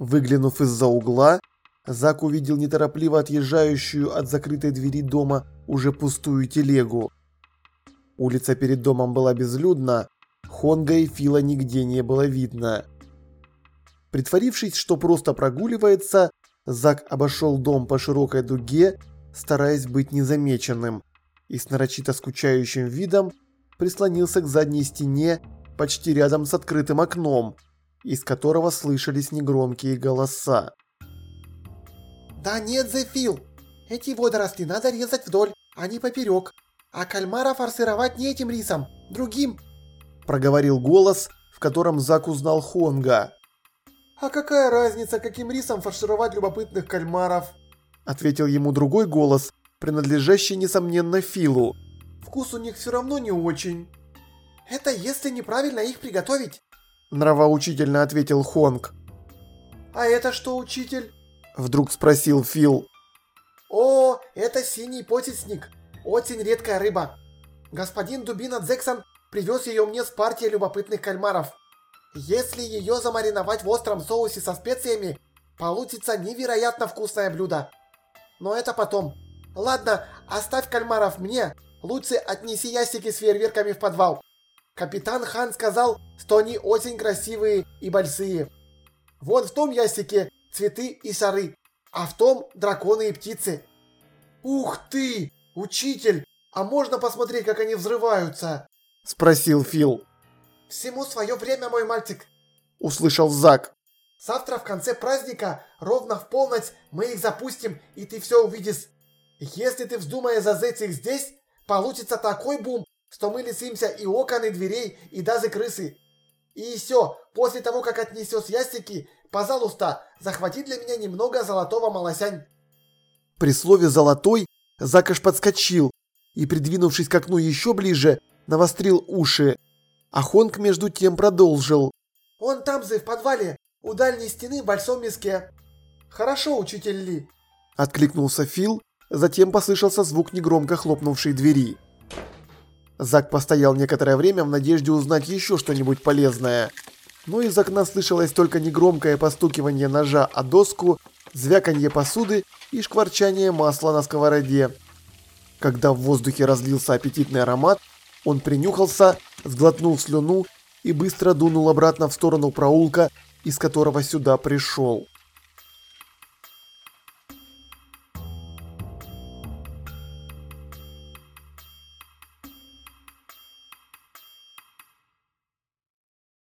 Выглянув из-за угла, Зак увидел неторопливо отъезжающую от закрытой двери дома уже пустую телегу. Улица перед домом была безлюдна, Хонга и Фила нигде не было видно. Притворившись, что просто прогуливается, Зак обошел дом по широкой дуге, стараясь быть незамеченным, и с нарочито скучающим видом прислонился к задней стене почти рядом с открытым окном, из которого слышались негромкие голоса. «Да нет, Зефил, эти водоросли надо резать вдоль, а не поперек, а кальмара фарсировать не этим рисом, другим», проговорил голос, в котором Зак узнал Хонга. «А какая разница, каким рисом фаршировать любопытных кальмаров?» Ответил ему другой голос, принадлежащий, несомненно, Филу. «Вкус у них все равно не очень». «Это если неправильно их приготовить», нравоучительно ответил Хонг. «А это что, учитель?» Вдруг спросил Фил. «О, это синий потисник, очень редкая рыба. Господин Дубина Дзексон привез ее мне с партией любопытных кальмаров. Если ее замариновать в остром соусе со специями, получится невероятно вкусное блюдо. Но это потом. Ладно, оставь кальмаров мне, лучше отнеси ящики с фейерверками в подвал. Капитан Хан сказал, что они очень красивые и большие. Вон в том ящике цветы и шары, а в том драконы и птицы. Ух ты, учитель, а можно посмотреть, как они взрываются? Спросил Фил. Всему свое время, мой мальчик. Услышал Зак. Завтра в конце праздника, ровно в полночь, мы их запустим, и ты все увидишь. Если ты вздумаешь зазыть их здесь, получится такой бум, что мы лишимся и окон, и дверей, и даже крысы. И все, после того, как отнесешь ящики, пожалуйста, захвати для меня немного золотого малосянь. При слове «золотой» Закаш подскочил и, придвинувшись к окну еще ближе, навострил уши. А Хонг между тем продолжил. «Он там же, в подвале, у дальней стены в большом миске. Хорошо, учитель Ли». Откликнулся Фил, затем послышался звук негромко хлопнувшей двери. Зак постоял некоторое время в надежде узнать еще что-нибудь полезное. Но из окна слышалось только негромкое постукивание ножа о доску, звяканье посуды и шкварчание масла на сковороде. Когда в воздухе разлился аппетитный аромат, он принюхался, сглотнул слюну и быстро дунул обратно в сторону проулка, из которого сюда пришел.